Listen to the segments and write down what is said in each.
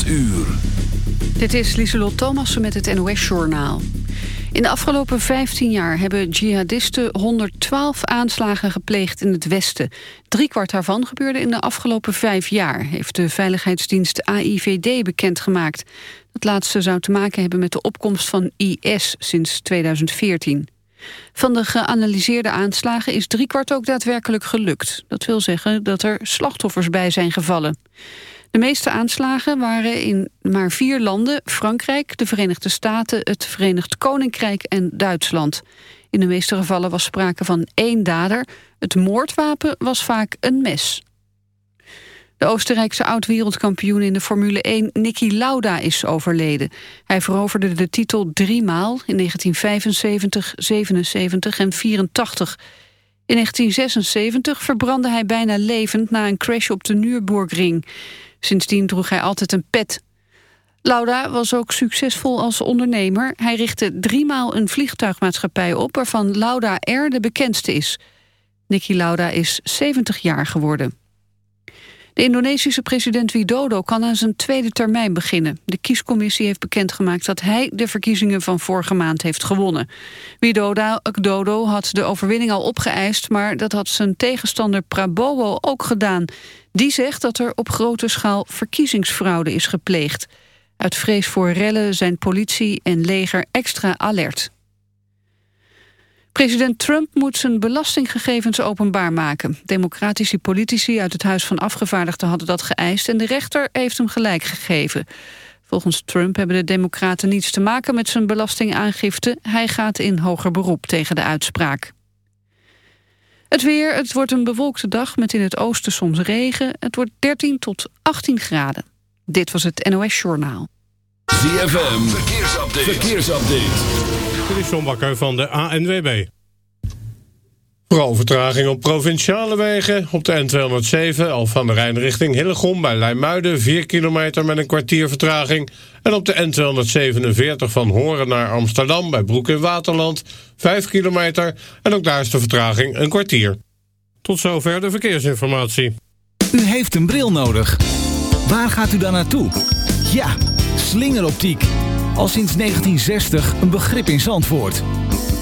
8 uur. Dit is Lieselot Thomassen met het NOS-journaal. In de afgelopen 15 jaar hebben jihadisten 112 aanslagen gepleegd in het Westen. Driekwart daarvan gebeurde in de afgelopen vijf jaar... heeft de veiligheidsdienst AIVD bekendgemaakt. Dat laatste zou te maken hebben met de opkomst van IS sinds 2014. Van de geanalyseerde aanslagen is driekwart ook daadwerkelijk gelukt. Dat wil zeggen dat er slachtoffers bij zijn gevallen. De meeste aanslagen waren in maar vier landen... Frankrijk, de Verenigde Staten, het Verenigd Koninkrijk en Duitsland. In de meeste gevallen was sprake van één dader. Het moordwapen was vaak een mes. De Oostenrijkse oud-wereldkampioen in de Formule 1, Niki Lauda, is overleden. Hij veroverde de titel drie maal in 1975, 77 en 84. In 1976 verbrandde hij bijna levend na een crash op de Nürburgring. Sindsdien droeg hij altijd een pet. Lauda was ook succesvol als ondernemer. Hij richtte driemaal een vliegtuigmaatschappij op... waarvan Lauda Air de bekendste is. Niki Lauda is 70 jaar geworden. De Indonesische president Widodo kan aan zijn tweede termijn beginnen. De kiescommissie heeft bekendgemaakt dat hij de verkiezingen van vorige maand heeft gewonnen. Widodo had de overwinning al opgeëist, maar dat had zijn tegenstander Prabowo ook gedaan. Die zegt dat er op grote schaal verkiezingsfraude is gepleegd. Uit vrees voor rellen zijn politie en leger extra alert. President Trump moet zijn belastinggegevens openbaar maken. Democratische politici uit het Huis van Afgevaardigden hadden dat geëist... en de rechter heeft hem gelijk gegeven. Volgens Trump hebben de democraten niets te maken met zijn belastingaangifte. Hij gaat in hoger beroep tegen de uitspraak. Het weer, het wordt een bewolkte dag met in het oosten soms regen. Het wordt 13 tot 18 graden. Dit was het NOS Journaal. ZFM, verkeersupdate. verkeersupdate. Dit is John Bakker van de ANWB. Vooral vertraging op provinciale wegen. Op de N207 al van de Rijn richting Hillegom bij Leimuiden... 4 kilometer met een kwartier vertraging. En op de N247 van Horen naar Amsterdam bij Broek in Waterland... 5 kilometer en ook daar is de vertraging een kwartier. Tot zover de verkeersinformatie. U heeft een bril nodig. Waar gaat u dan naartoe? Ja, slingeroptiek. Al sinds 1960 een begrip in Zandvoort.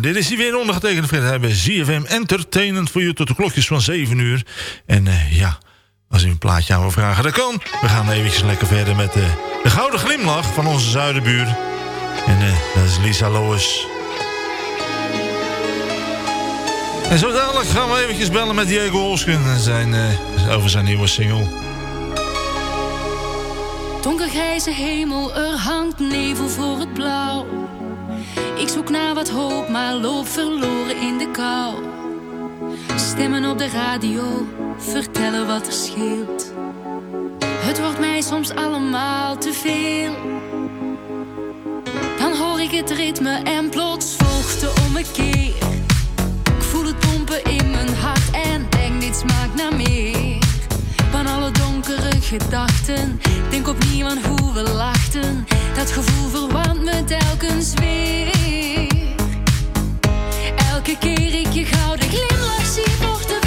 Dit is hier weer ondergetekende Fred hebben ZFM Entertainment voor u tot de klokjes van 7 uur. En uh, ja, als u een plaatje aan wil vragen, dat kan. We gaan eventjes lekker verder met uh, de gouden glimlach van onze zuidenbuur. En dat is Lisa Lois. En zo dadelijk gaan we eventjes bellen met Diego Holsken en zijn, over zijn nieuwe single. Donkergrijze hemel, er hangt nevel voor het blauw. Ik zoek naar wat hoop, maar loop verloren in de kou. Stemmen op de radio vertellen wat er scheelt. Het wordt mij soms allemaal te veel. Dan hoor ik het ritme en plots volgt de ommekeer. Ik voel het pompen in mijn hart en denk dit smaakt naar meer van alle donkere gedachten. Denk opnieuw aan hoe we lachten. Dat gevoel verwarmt me telkens weer. Elke keer ik je gouden glimlach zie, wordt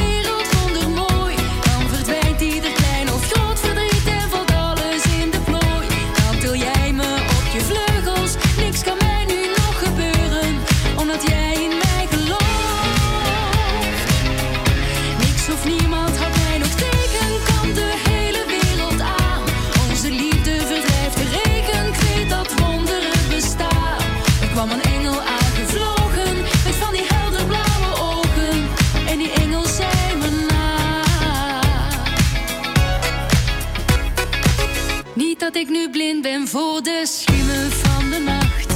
voor de schimmen van de nacht.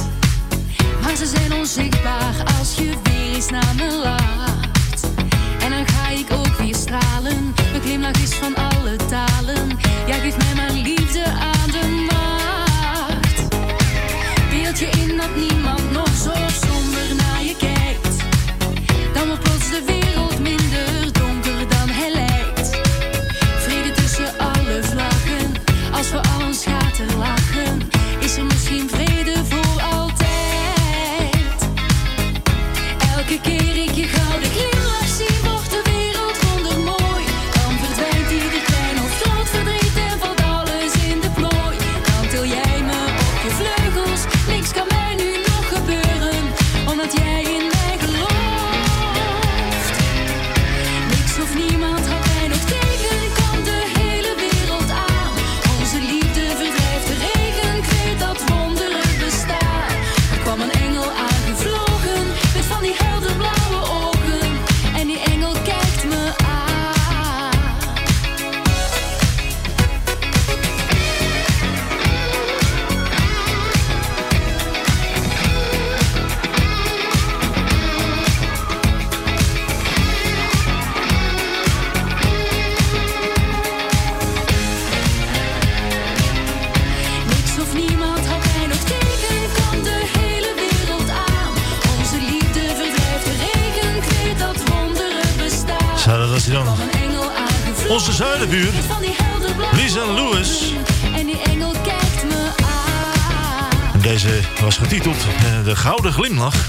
Maar ze zijn onzichtbaar als je weer eens naar me lacht. En dan ga ik ook weer stralen. Mijn glimlach is van alle talen. Onze zuidenbuur, Lisa Lewis. Deze was getiteld eh, De Gouden Glimlach.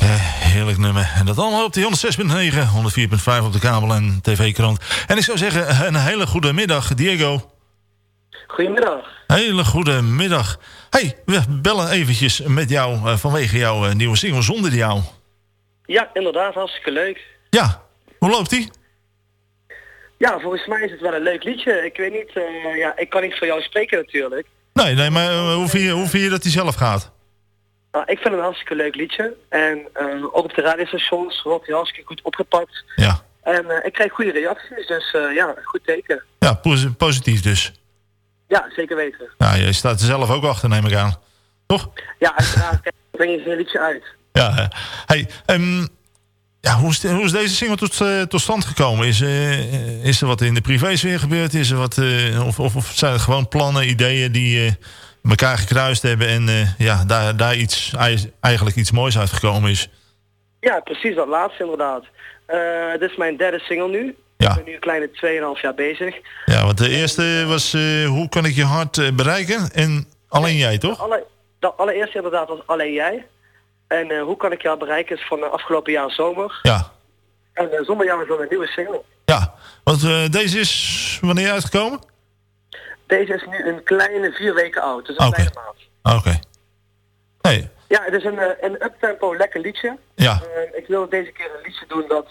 Eh, Heerlijk nummer. En dat allemaal op de 106.9, 104.5 op de kabel en tv-krant. En ik zou zeggen, een hele goede middag, Diego. Goedemiddag. Hele goede middag. hey, we bellen eventjes met jou eh, vanwege jouw eh, nieuwe single Zonder jou. Ja, inderdaad, hartstikke leuk. Ja, hoe loopt die? Ja, volgens mij is het wel een leuk liedje. Ik weet niet, eh, ja, ik kan niet voor jou spreken natuurlijk. Nee, nee, maar hoe, vind je, hoe vind je dat hij zelf gaat? Maar ik vind het een hartstikke leuk liedje. En ook op de radiostations wordt hij hartstikke goed opgepakt. Ja. En ik krijg goede reacties, dus ja, goed teken. Ja, posi- positief dus. Ja, zeker weten. Nou, je staat er zelf ook achter, neem ik aan. Ja, uiteraard breng je zo'n liedje uit. Ja, hey, ehm, ja, hoe, is hoe is deze single tot, eh, tot stand gekomen? Is, eh, is er wat in de privésfeer gebeurd? Is er wat, eh, of, of, of zijn het gewoon plannen, ideeën die elkaar gekruist hebben... en ja, daar, daar iets, ei- eigenlijk iets moois uitgekomen is? Ja, precies dat laatste inderdaad. Dit is mijn derde single nu. Ja. Ik ben nu een kleine 2,5 jaar bezig. Ja, want de eerste was eh, Hoe kan ik je hart eh, bereiken? En alleen jij, toch? Alle, de allereerste inderdaad was alleen jij. En eh, hoe kan ik jou bereiken is van de afgelopen jaar zomer. Ja. En zonder jou is dan een nieuwe single. Ja, want deze is wanneer uitgekomen? Deze is nu een kleine vier weken oud, dus een Oké. kleine maand. Oké. Nee, Ja, het is een, een uptempo lekker liedje. Ja. Ik wil deze keer een liedje doen dat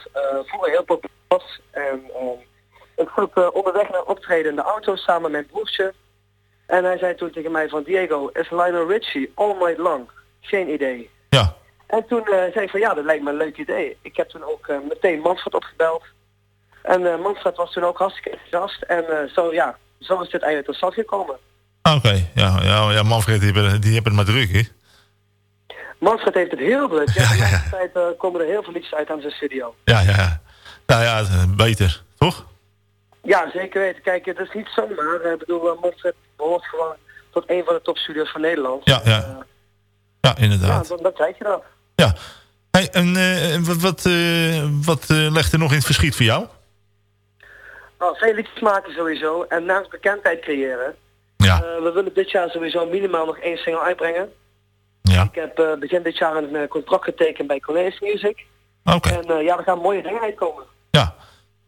vroeger heel populair was. En eh, ik groep eh, onderweg naar optreden in de auto samen met mijn broertje. En hij zei toen tegen mij van Diego, is Lionel Richie all night long? Geen idee. Ja. En toen eh, zei ik van ja, dat lijkt me een leuk idee. Ik heb toen ook eh, meteen Manfred opgebeld. En eh Manfred was toen ook hartstikke enthousiast. En eh, zo ja, zo is dit eigenlijk tot stand gekomen. oké. Ja, ja, ja, Manfred, die hebben, die hebben het maar druk, hè? Manfred heeft het heel druk. Ja, de laatste tijd eh, komen er heel veel liedjes uit aan zijn studio. Ja, ja, ja. Nou ja, eh, beter, toch? Ja, zeker weten. Kijk, het is niet zomaar. Ik bedoel, uh, Manfred behoort gewoon tot een van de topstudios van Nederland. Ja, ja. Ja, Ja, inderdaad. dan, dan krijg je dat. Ja. Hey, en eh, wat, wat, eh, wat eh, legt er nog in het verschiet voor jou? Nou, veel liedjes maken sowieso. En naast bekendheid creëren. Ja. Eh, we willen dit jaar sowieso minimaal nog één single uitbrengen. Ja. Ik heb eh, begin dit jaar een eh, contract getekend bij Cornelis Music. Oké. En eh, ja, er gaan mooie dingen uitkomen. Ja.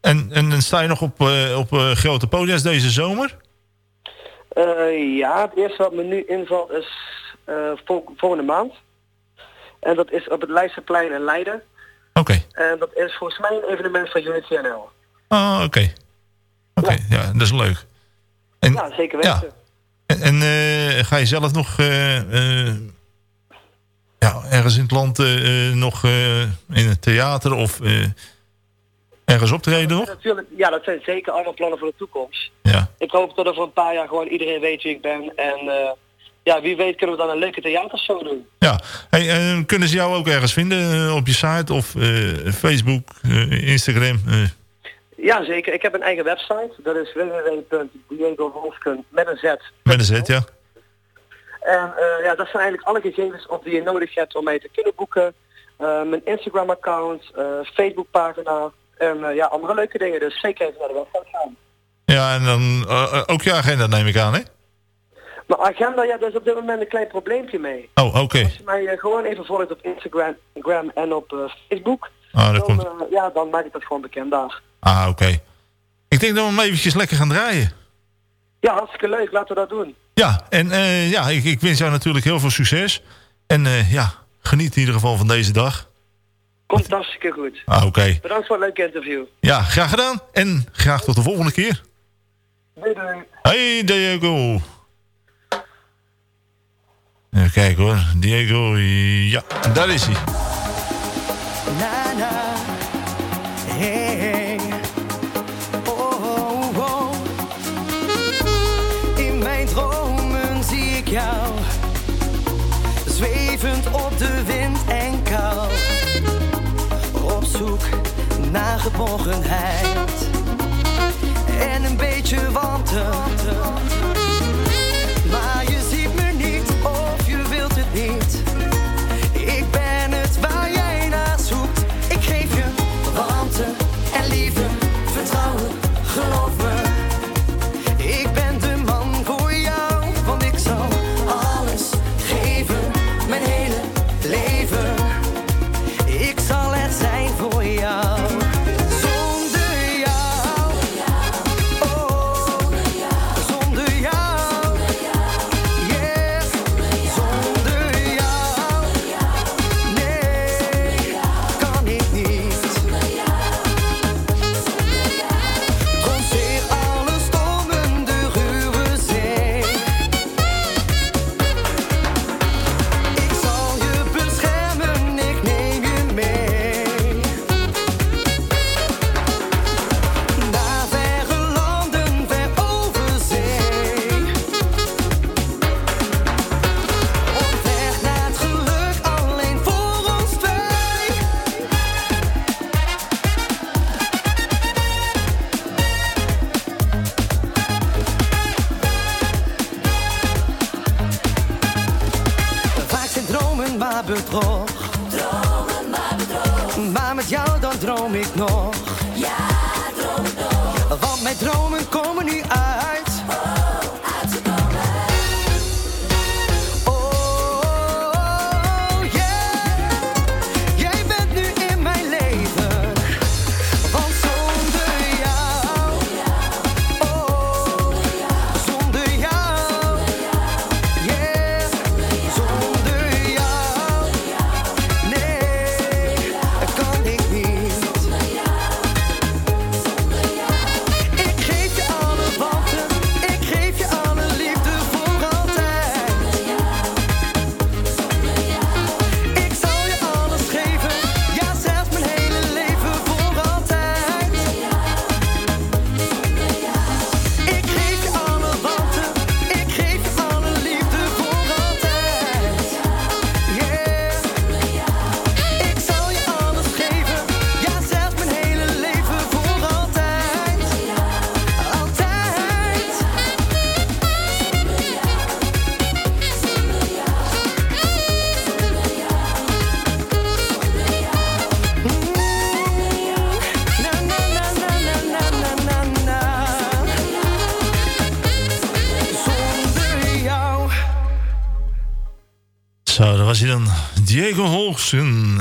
En, en, en sta je nog op, eh, op eh, grote podia's deze zomer? Eh, ja, het eerste wat me nu invalt is vol- volgende maand. En dat is op het Leidseplein in Leiden. Oké. En dat is volgens mij een evenement van Unity NL. Oh, oké. Oké, ja. dat is leuk. En, ja, zeker weten. ja. En, en, ga je zelf nog ja, ergens in het land nog in het theater of ergens optreden nog? Natuurlijk, ja, dat zijn zeker allemaal plannen voor de toekomst. Ja. Ik hoop dat over een paar jaar gewoon iedereen weet wie ik ben. En eh, ja, wie weet kunnen we dan een leuke theatershow doen. Ja. Hey, eh, kunnen ze jou ook ergens vinden eh, op je site of Facebook, Instagram? Ja, zeker. Ik heb een eigen website. Dat is www.diegowolfken met een Z. met een zet, ja? En ja, dat zijn eigenlijk alle gegevens op die je nodig hebt om mij te kunnen boeken. Mijn Instagram account, eh Facebook pagina en eh, ja, andere leuke dingen. Dus zeker even naar de website gaan. Ja, en dan eh, eh, ook je agenda neem ik aan, hè? Maar agenda, ja, daar is op dit moment een klein probleempje mee. Oh, oké. Als je mij gewoon even volgt op Instagram Instagram en op Facebook, Ah, dat dan, komt. ja, dan maak ik dat gewoon bekend daar. Ah, oké. Ik denk dat we hem eventjes lekker gaan draaien. Ja, hartstikke leuk. Laten we dat doen. Ja, en ja, ik, ik wens jou natuurlijk heel veel succes. En ja, geniet in ieder geval van deze dag. Komt hartstikke goed. Ah, oké. Bedankt voor het leuke interview. Ja, graag gedaan. En graag tot de volgende keer. Doei doei. Hey Diego. Even kijken hoor. Diego, ja, daar is hij. Naar geborgenheid en een beetje warmte.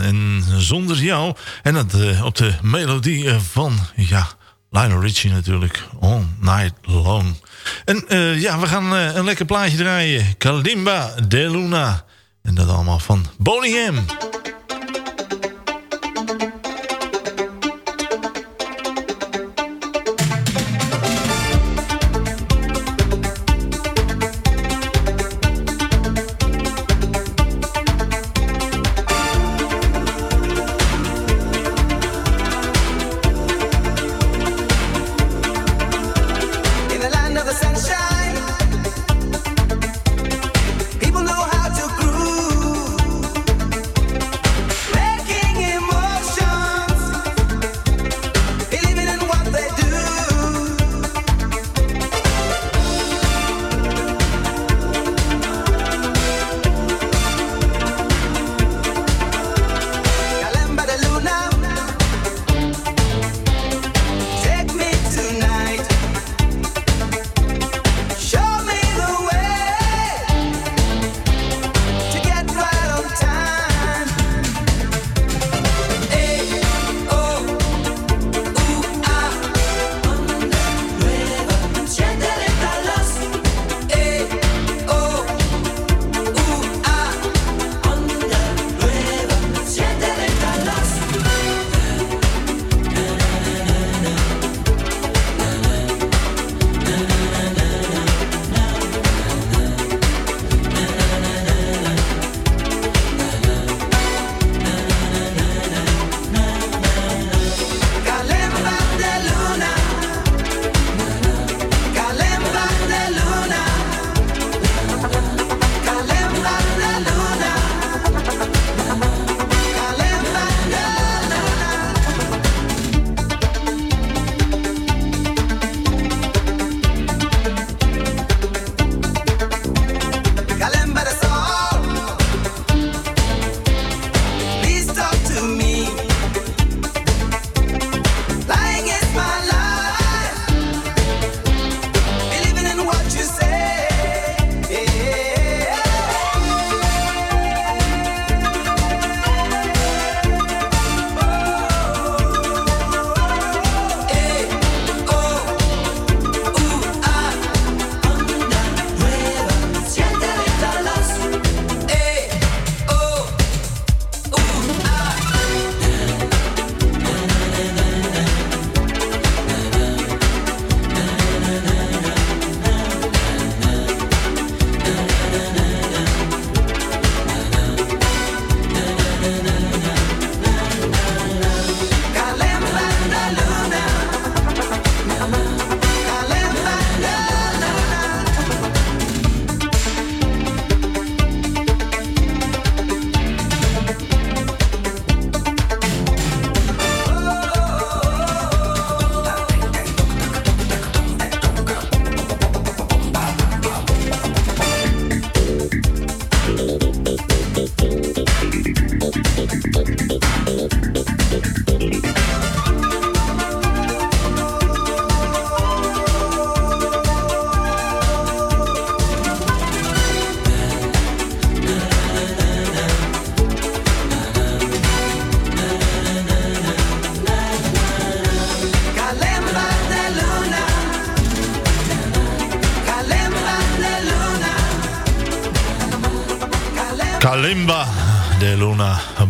En Zonder Jou. En dat eh, op de melodie eh, van, ja, Lionel Richie natuurlijk. All Night Long. En eh, ja, we gaan een lekker plaatje draaien. Kalimba de Luna. En dat allemaal van Boney M.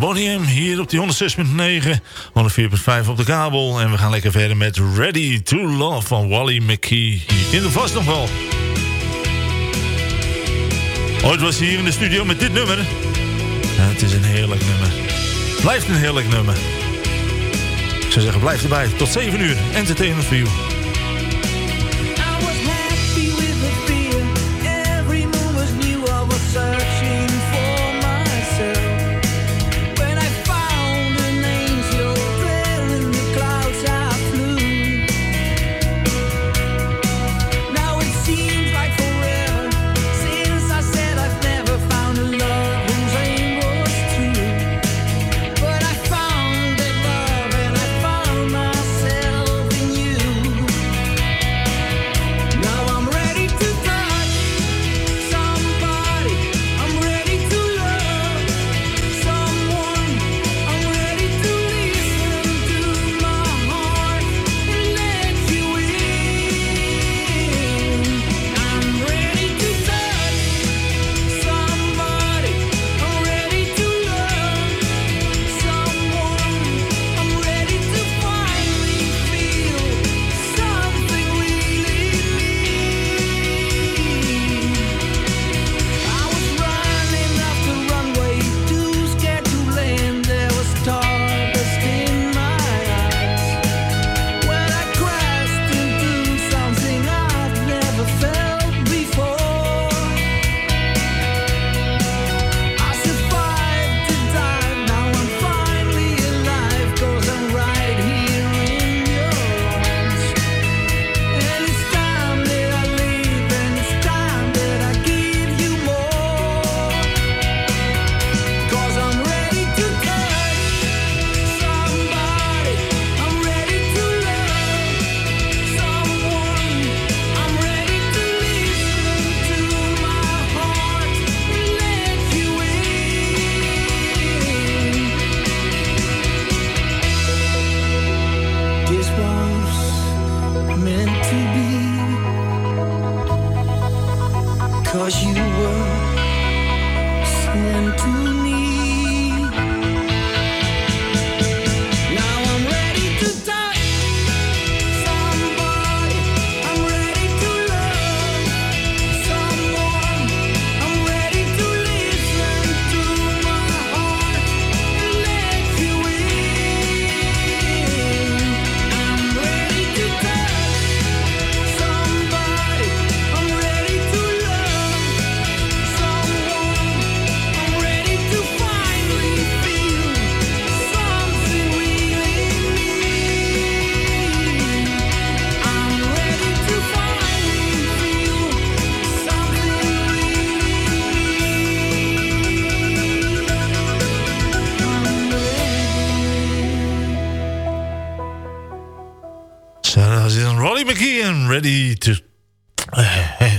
Luna. Bonnie M hier op die 106.9, 104.5 op de kabel. En we gaan lekker verder met Ready to Love van Wally McKee. Kent hem vast nog wel. Ooit was hij hier in de studio met dit nummer. Ja, het is een heerlijk nummer. Blijft een heerlijk nummer. Ik zou zeggen, blijf erbij. Tot 7 uur. Entertainment for you.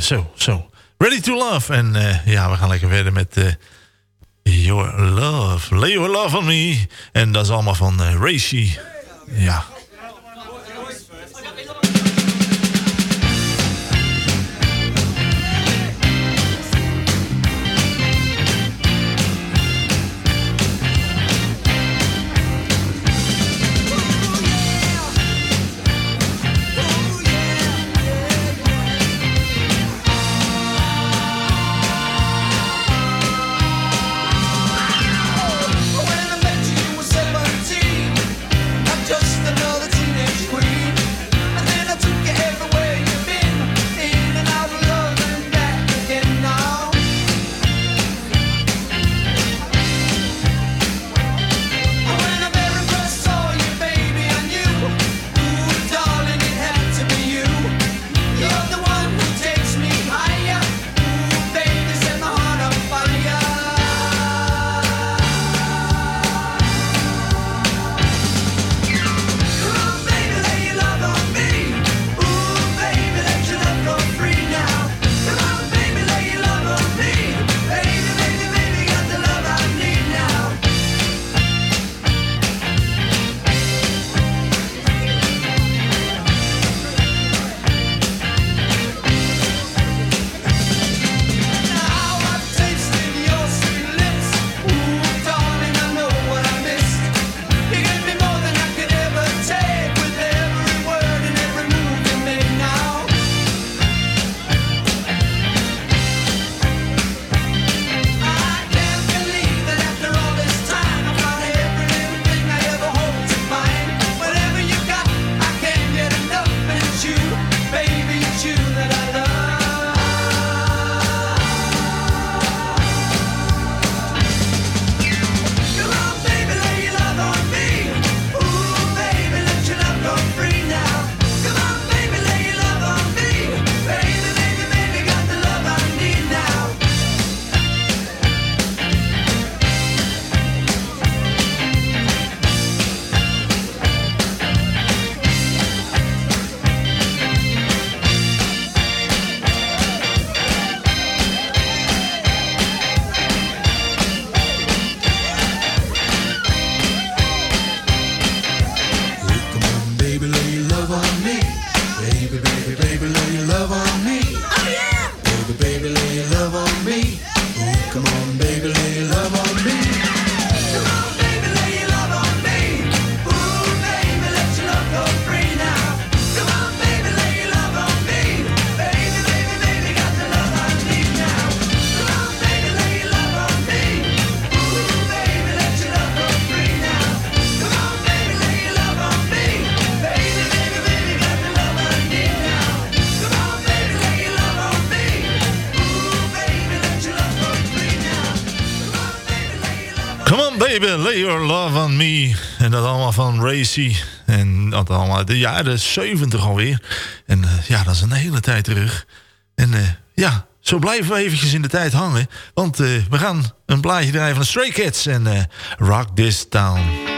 zo, zo. Ready to Love. En eh, ja, we gaan lekker verder met eh, Your Love. Lay Your Love on Me. En dat is allemaal van uh, Ja. Baby, Lay Your Love On Me. En dat allemaal van Racy. En dat allemaal de jaren 70 alweer. En eh, ja, dat is een hele tijd terug. En eh, ja, zo blijven we eventjes in de tijd hangen. Want eh, we gaan een blaadje draaien van de Stray Cats. En Rock This Town.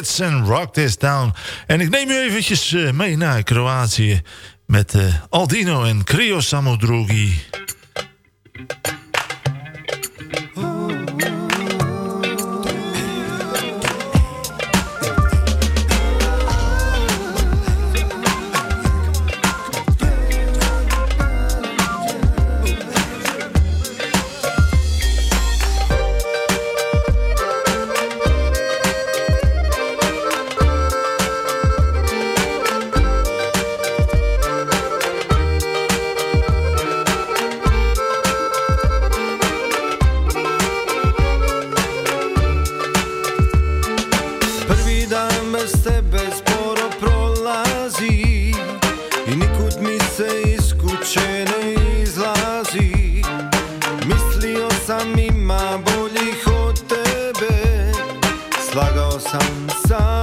En Rock This down, En ik neem u eventjes eh, mee naar Kroatië met eh, Aldino en Krio Samodrogi. sam ima boljih od tebe. Slagao sam sam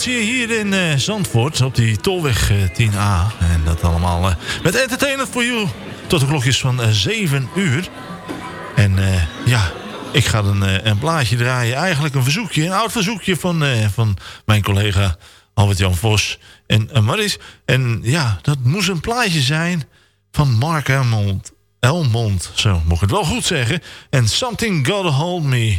zie je hier in eh, Zandvoort op die Tolweg eh, 10A. En dat allemaal eh, met Entertainment for You tot de klokjes van 7 uur. En ja, ik ga een, een plaatje draaien. Eigenlijk een verzoekje, een oud verzoekje van, van mijn collega Albert-Jan Vos en Maris. En ja, dat moest een plaatje zijn van Mark Elmond. Elmond, zo mocht ik het wel goed zeggen. En Something Gotta Hold Me.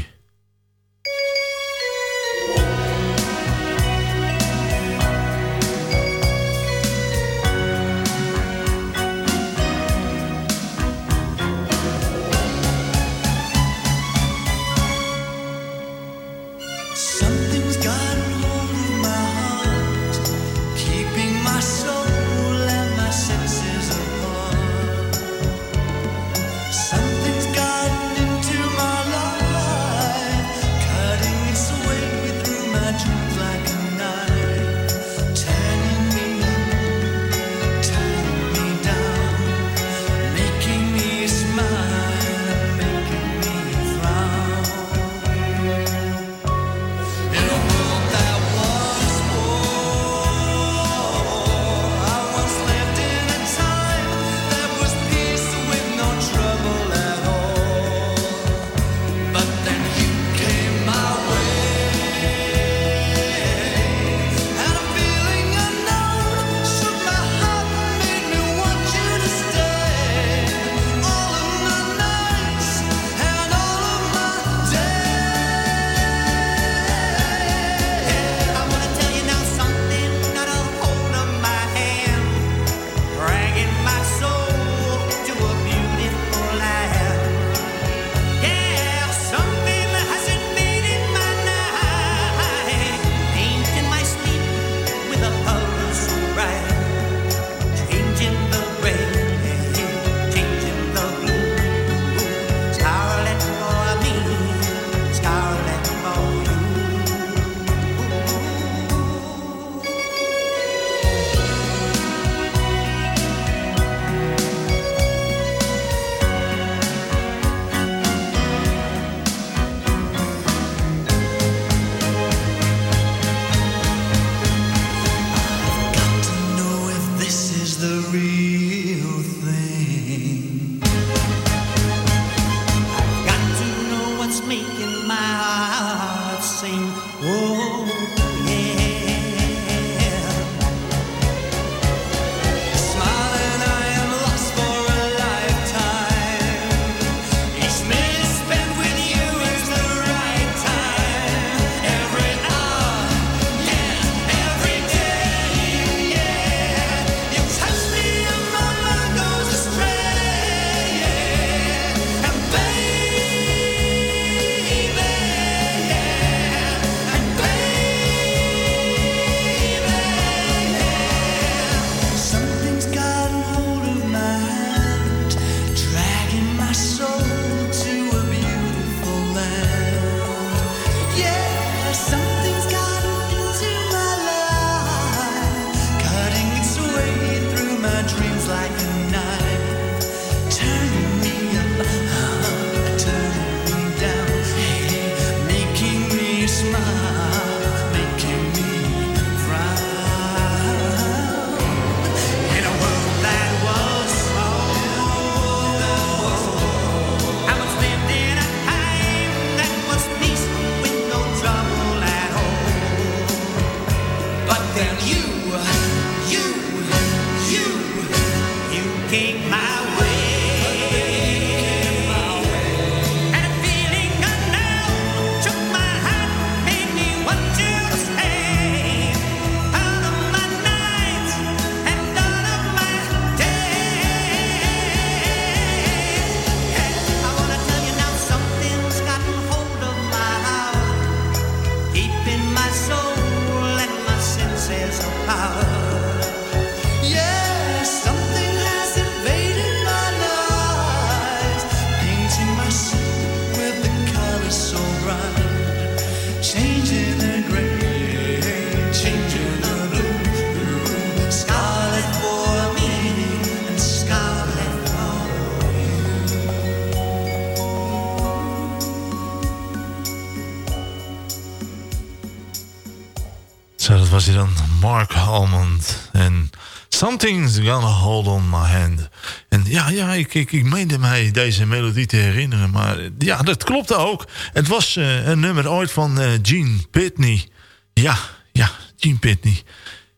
Almond. En Something's Gonna Hold On My Hand. En ja, ja ik, ik, ik meende mij deze melodie te herinneren. Maar ja, dat klopte ook. Het was eh, een nummer ooit van uh, Gene Pitney. Ja, ja, Gene Pitney.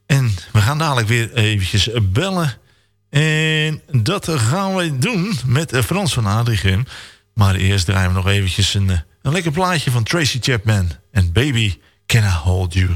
En we gaan dadelijk weer eventjes bellen. En dat gaan we doen met eh, Frans van Adrichem. Maar eerst draaien we nog eventjes een, een lekker plaatje van Tracy Chapman. En Baby, Can I Hold You?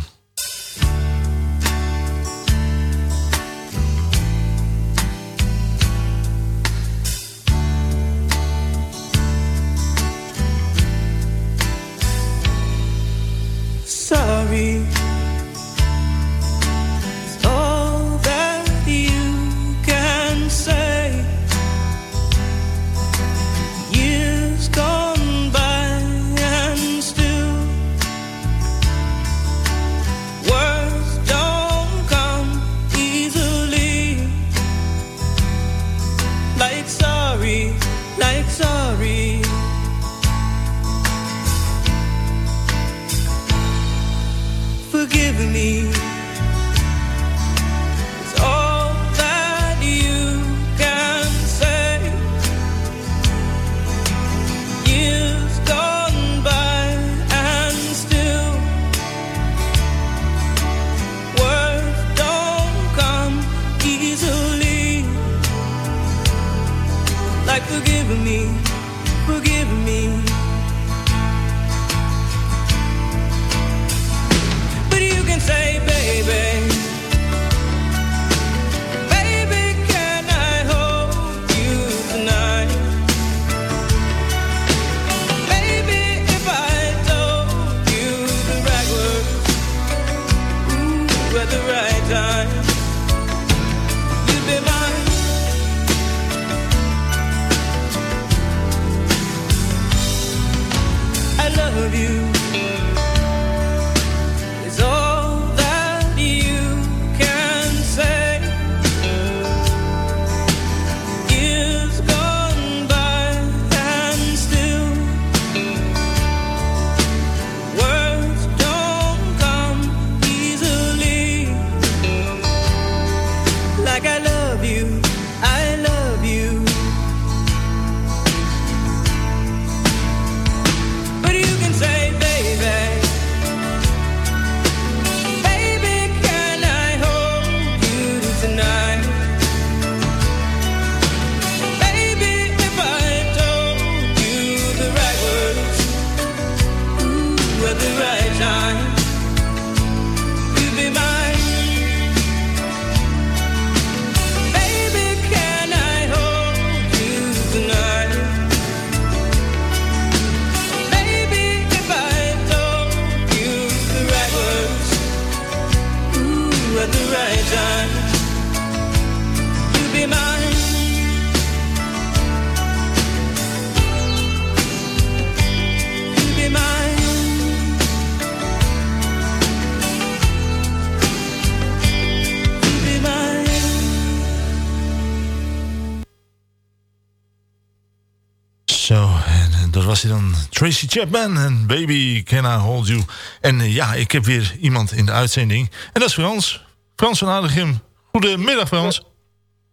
Dan Tracy Chapman en Baby Can I Hold You. En eh, ja, ik heb weer iemand in de uitzending. En dat is Frans. Frans van Aardigem. Goedemiddag Frans.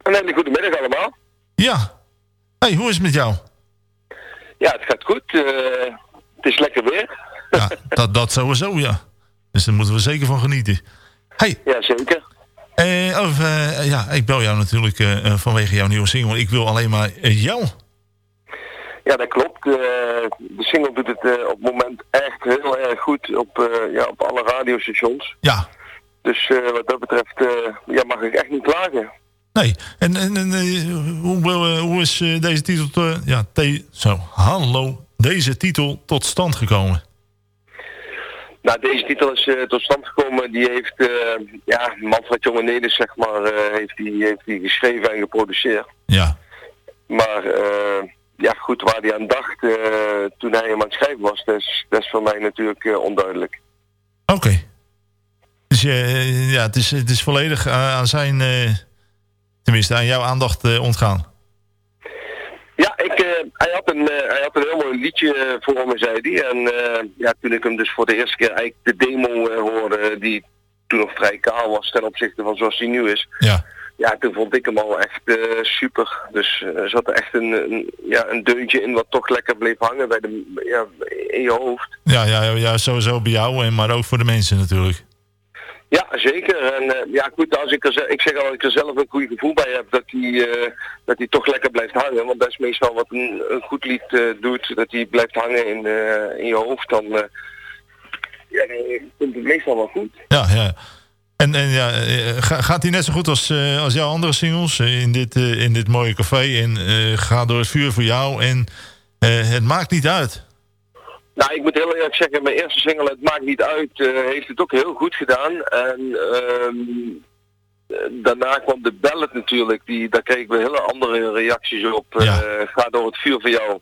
Een hele goede middag allemaal. Ja. Hey, hoe is het met jou? Ja, het gaat goed. eh, het is lekker weer. Ja, dat, dat sowieso, ja. Dus daar moeten we zeker van genieten. Hey. Ja, zeker. Eh, of, ja, ik bel jou natuurlijk vanwege jouw nieuwe single. Ik wil alleen maar jou. Ja, dat klopt. Eh, de single doet het eh, op het moment echt heel erg goed op, eh, ja, op alle radiostations. Ja. Dus wat dat betreft ja, mag ik echt niet klagen. Nee. En, en, en hoe, hoe is deze titel... te- ja, te- zo, hallo. Deze titel tot stand gekomen. Nou, deze titel is tot stand gekomen. Die heeft, eh ja, Manfred Jongenelis, zeg maar, heeft, die, heeft die geschreven en geproduceerd. Ja. Maar eh, ja, goed, waar hij aan dacht eh, toen hij hem aan het schrijven was, dat is, dat is voor mij natuurlijk eh, onduidelijk. Oké. Dus eh, ja, het is, het is volledig aan zijn... tenminste, aan jouw aandacht ontgaan. Ja, ik, eh, hij, had een, hij had een heel mooi liedje voor me, zei hij. En ja, toen ik hem dus voor de eerste keer eigenlijk de demo hoorde, die toen nog vrij kaal was ten opzichte van zoals hij nu is. Ja. Ja, toen vond ik hem al echt eh, super. Dus eh, er zat er echt een, een, ja, een deuntje in wat toch lekker bleef hangen bij de, ja, in je hoofd. Ja, ja, ja, sowieso bij jou, en maar ook voor de mensen natuurlijk. Ja, zeker. En eh, ja, goed, als ik, er, ik zeg al dat ik er zelf een goed gevoel bij heb dat eh, dat hij toch lekker blijft hangen. Want dat is meestal wat een, een goed lied doet, dat hij blijft hangen in, in je hoofd. Dan, ja, dan komt het meestal wel goed. Ja, ja. En, en ja, eh, ga- gaat hij net zo goed als, eh, als jouw andere singles eh, in dit, in dit mooie café? En ga door het vuur voor jou. En het maakt niet uit. Nou, ik moet heel eerlijk zeggen, mijn eerste single, Het Maakt Niet Uit, heeft het ook heel goed gedaan. En ehm, eh, daarna kwam de ballad natuurlijk, die, daar kregen we hele andere reacties op. Ga door het vuur voor jou.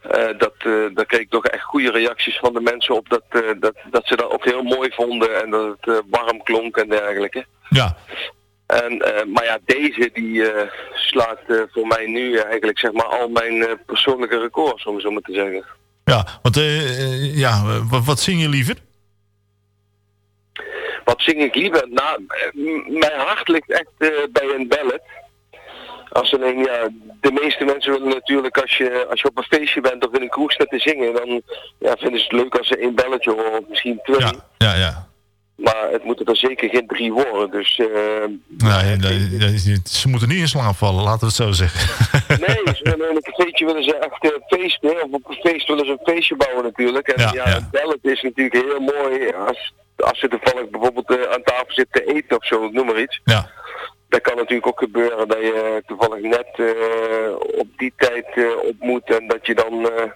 Eh, dat, eh, daar kreeg ik toch echt goede reacties van de mensen op dat, eh, dat, dat ze dat ook heel mooi vonden en dat het warm klonk en dergelijke. Ja. En, maar ja, deze die slaat voor mij nu eigenlijk zeg maar al mijn persoonlijke records, om het zo maar te zeggen. Ja, want ja, wat, wat zing je liever? Wat zing ik liever? Nou, mijn hart ligt echt bij een ballad. Als alleen, ja, de meeste mensen willen natuurlijk als je, als je op een feestje bent of in een kroeg staat te zingen, dan ja, vinden ze het leuk als ze één belletje horen of misschien twee. Ja, ja. Maar het moeten er zeker geen drie worden. Dus Nee, nee, nee, ze moeten niet in slaap vallen, laten we het zo zeggen. nee, ze willen een cafeetje willen ze echt eh, feesten. Of op een feest willen ze een feestje bouwen natuurlijk. En Ja, ja, ja. een ballad is natuurlijk heel mooi als, als ze toevallig bijvoorbeeld eh, aan tafel zitten te eten of zo, noem maar iets. Ja. Dat kan natuurlijk ook gebeuren dat je toevallig net eh, op die tijd eh, ontmoet en dat je dan eh,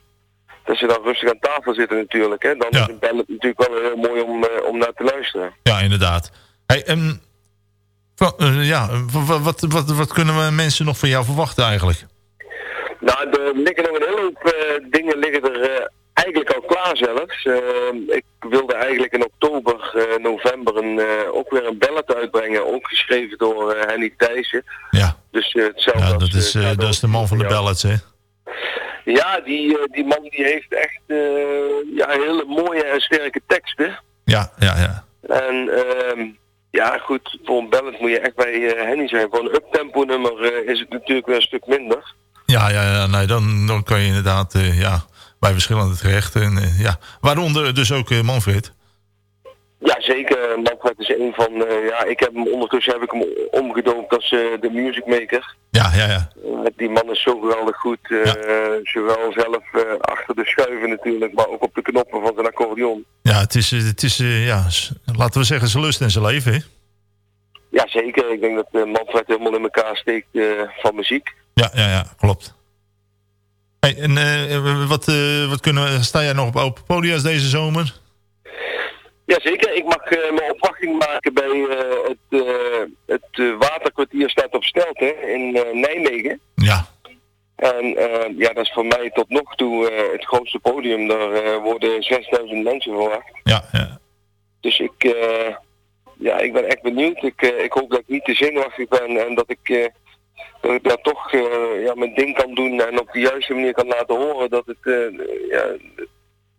dat ze dan rustig aan tafel zitten natuurlijk. Hè. Dan is een ballad natuurlijk wel heel mooi om, om naar te luisteren. Ja, inderdaad. Hey, en, wa- eh, ja, wat, wat, wat, wat kunnen we mensen nog van jou verwachten eigenlijk? Nou, er liggen nog een hele hoop dingen liggen er eigenlijk al klaar zelfs. Eh, ik wilde eigenlijk in oktober, eh, november een, eh, ook weer een ballad uitbrengen. Ook geschreven door eh, Henny Thijssen. Ja. Dus hetzelfde Ja, als, dat is, dat is de man van de ballads, hè? Ja, die, die man die heeft echt ja, hele mooie en sterke teksten. Ja, ja, ja. En ehm, ja, goed, voor een ballad moet je echt bij eh, Henny zijn. Voor een uptempo nummer is het natuurlijk weer een stuk minder. Ja, ja, ja nee, dan, dan kan je inderdaad ja, bij verschillende terecht. En, eh, ja. Waaronder dus ook eh, Manfred. Ja, zeker. Manfred is een van, eh, ja, ik heb hem ondertussen heb ik hem omgedoopt als eh, de music maker. Ja, ja, ja. Eh, die man is zo geweldig goed, eh, zowel zelf achter de schuiven natuurlijk, maar ook op de knoppen van zijn accordeon. Ja, het is, het is ja, laten we zeggen, zijn lust en zijn leven, hè? Ja, zeker. Ik denk dat Manfred helemaal in elkaar steekt van muziek. Ja, ja, ja, klopt. Hey, en eh, wat, eh, wat kunnen we, sta jij nog op open podia's deze zomer? Ja, zeker. Ik mag mijn opwachting maken bij het, het waterkwartier staat op Stelten in Nijmegen. Ja. En ja, dat is voor mij tot nog toe het grootste podium. Daar worden 6000 mensen verwacht. Ja, ja. Dus ik, ja, ik ben echt benieuwd. Ik, ik hoop dat ik niet te zenuwachtig ben en dat ik dat ik daar toch eh, ja, mijn ding kan doen en op de juiste manier kan laten horen dat het eh,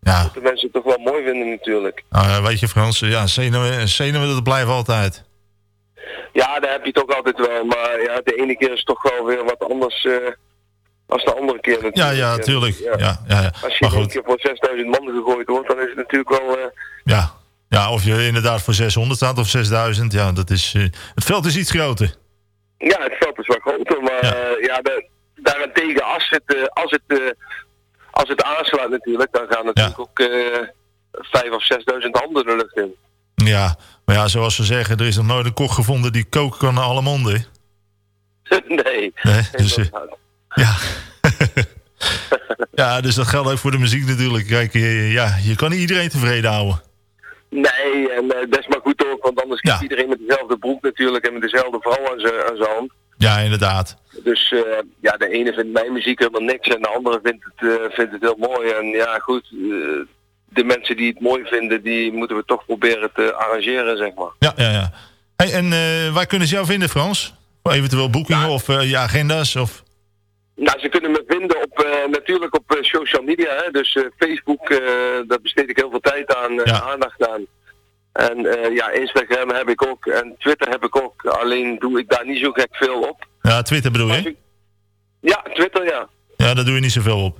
ja, dat de mensen het toch wel mooi vinden natuurlijk. Ja, weet je Frans, ja, zenuwen, zenuwen dat blijven altijd. Ja, daar heb je toch altijd wel, maar ja, de ene keer is toch wel weer wat anders eh als de andere keer natuurlijk. Ja, ja, En, tuurlijk. Ja, ja, ja. Als je Maar goed, keer voor 6000 man gegooid wordt, dan is het natuurlijk wel... ja. ja, of je inderdaad voor 600 staat of 6000, ja, dat is... het veld is iets groter. Ja, het veld is wat groter, maar ja, ja de, daarentegen als het, eh, als, het, eh, als het aanslaat natuurlijk, dan gaan natuurlijk ook eh vijf of zesduizend handen de lucht in. Ja, maar ja, zoals ze zeggen, er is nog nooit een kok gevonden die koken kan naar alle monden. nee. Nee, dus, eh, ja. ja, dus dat geldt ook voor de muziek natuurlijk. Kijk, eh, ja, je kan niet iedereen tevreden houden. Nee, en eh, dat is maar goed ook, want anders kiest iedereen met dezelfde broek natuurlijk en met dezelfde vrouw aan zijn hand. Ja, inderdaad. Dus eh, ja, de ene vindt mijn muziek helemaal niks en de andere vindt het, eh, vindt het heel mooi. En ja, goed, de mensen die het mooi vinden, die moeten we toch proberen te arrangeren, zeg maar. Ja, ja, ja. Hey, en waar kunnen ze jou vinden, Frans? Eventueel boekingen of eh, je agenda's? Of... Nou, ze kunnen me vinden op, eh, natuurlijk op eh, social media. Hè? Dus eh, Facebook, eh, daar besteed ik heel veel tijd aan, eh, aandacht aan. En ja, Instagram heb ik ook en Twitter heb ik ook. Alleen doe ik daar niet zo gek veel op. Ja, Twitter bedoel je? Ja, Twitter ja. Ja, daar doe je niet zoveel op.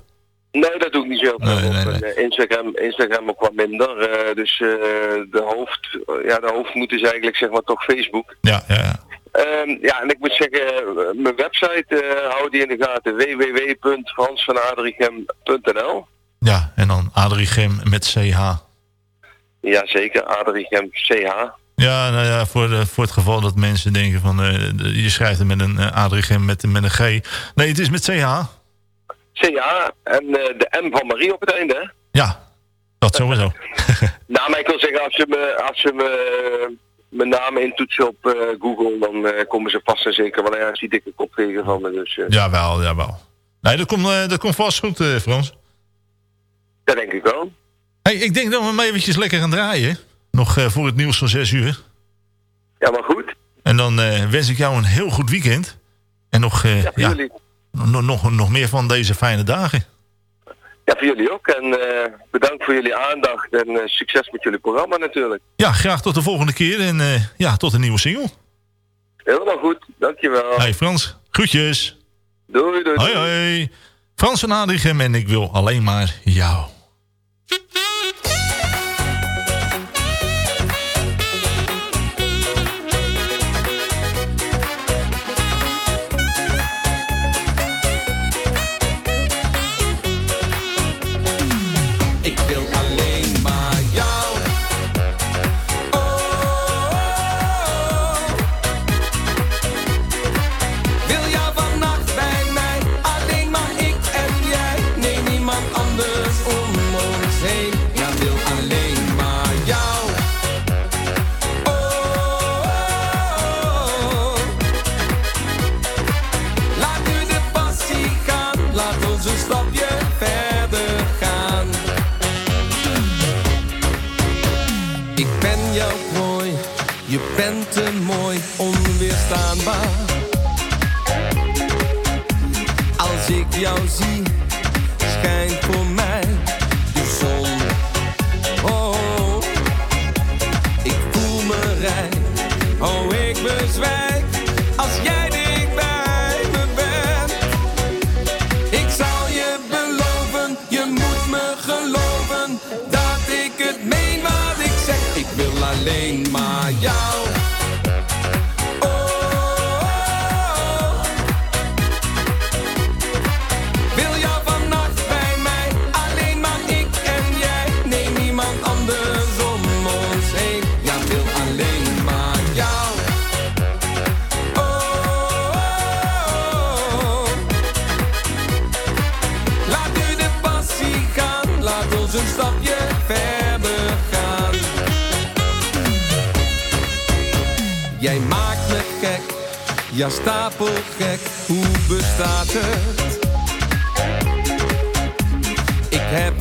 Nee, dat doe ik niet zo veel Nee, op. nee, En, eh, Instagram, Instagram ook wat minder. dus de, hoofd, ja, de hoofdmoed is eigenlijk zeg maar toch Facebook. Ja, ja, ja. Ehm, ja, en ik moet zeggen, eh, mijn website eh hou die in de gaten. www.fransvanadrichem.nl Ja, en dan Adrichem met CH. Jazeker, Adrichem CH. Ja, nou ja, voor, de, voor het geval dat mensen denken van... eh, je schrijft het met een uh, Adrichem met, met een G. Nee, het is met CH. CH en de M van Marie op het einde. hè? Ja, dat sowieso. Nou, maar ik wil zeggen, als ze me, als ze me mijn naam intoetsen op eh, Google, dan eh, komen ze vast en zeker wel ergens die dikke kop tegen van me. Dus eh, Jawel, jawel. Nee, dat komt, dat komt vast goed, Frans. dat denk ik wel. Hey, ik denk dat we hem eventjes lekker gaan draaien. Nog voor het nieuws van 6 uur. Ja, maar goed. En dan wens ik jou een heel goed weekend. En nog, Ja, ja, nog, nog meer van deze fijne dagen. Ja, voor jullie ook. En eh, bedankt voor jullie aandacht en eh, succes met jullie programma natuurlijk. Ja, graag tot de volgende keer. En eh, ja, tot een nieuwe single. Helemaal goed, dankjewel. Hey Frans, groetjes. Doei, doei. Hoi, hoi. Frans van Adrichem en ik wil alleen maar jou.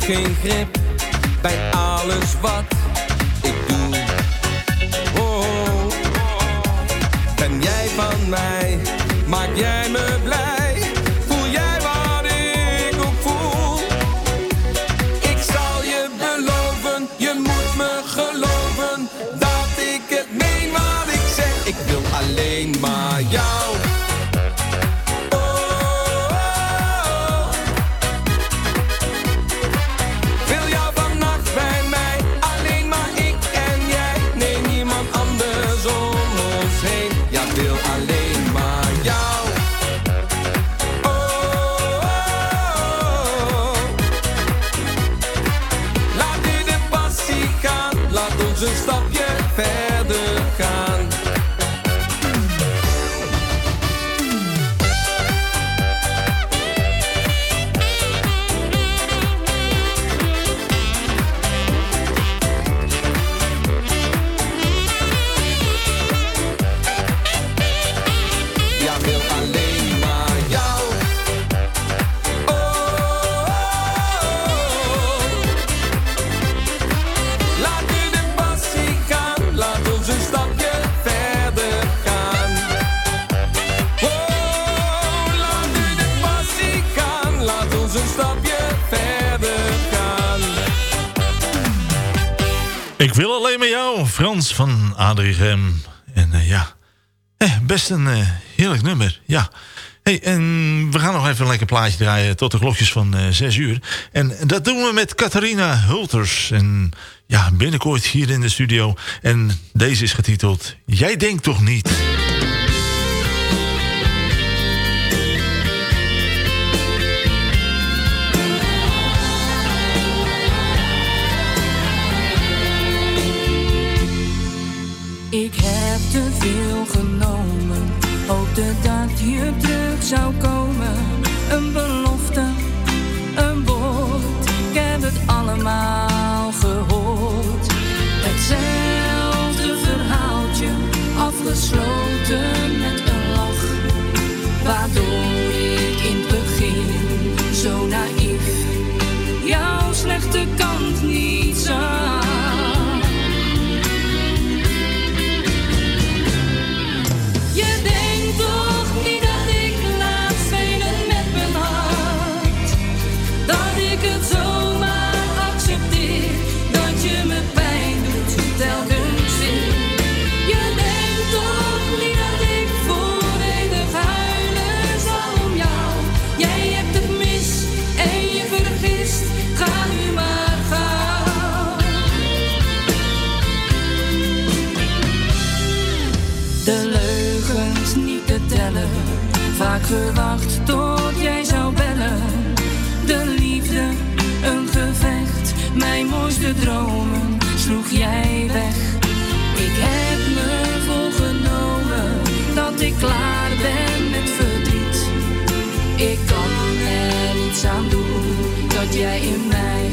Geen grip bij alles wat Ik wil alleen met jou, Frans van Adrichem. En eh, ja, eh, best een eh, heerlijk nummer, ja. Hey, en we gaan nog even een lekker plaatje draaien tot de klokjes van eh 6 uur. En dat doen we met Catharina Hulters. En ja, binnenkort hier in de studio. En deze is getiteld Jij denkt toch niet... De leugens niet te tellen, vaak gewacht tot jij zou bellen. De liefde, een gevecht, mijn mooiste dromen sloeg jij weg. Ik heb me voorgenomen dat ik klaar ben met verdriet. Ik kan er niets aan doen dat jij in mij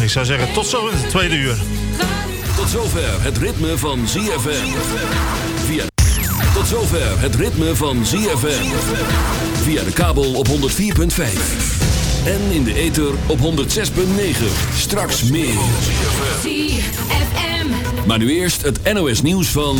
Ik zou zeggen tot zo in het tweede uur. Tot zover het ritme van ZFM. Via Tot zover het ritme van ZFM. Via de kabel op 104.5. En in de ether op 106.9. Straks meer. ZFM. Maar nu eerst het NOS nieuws van...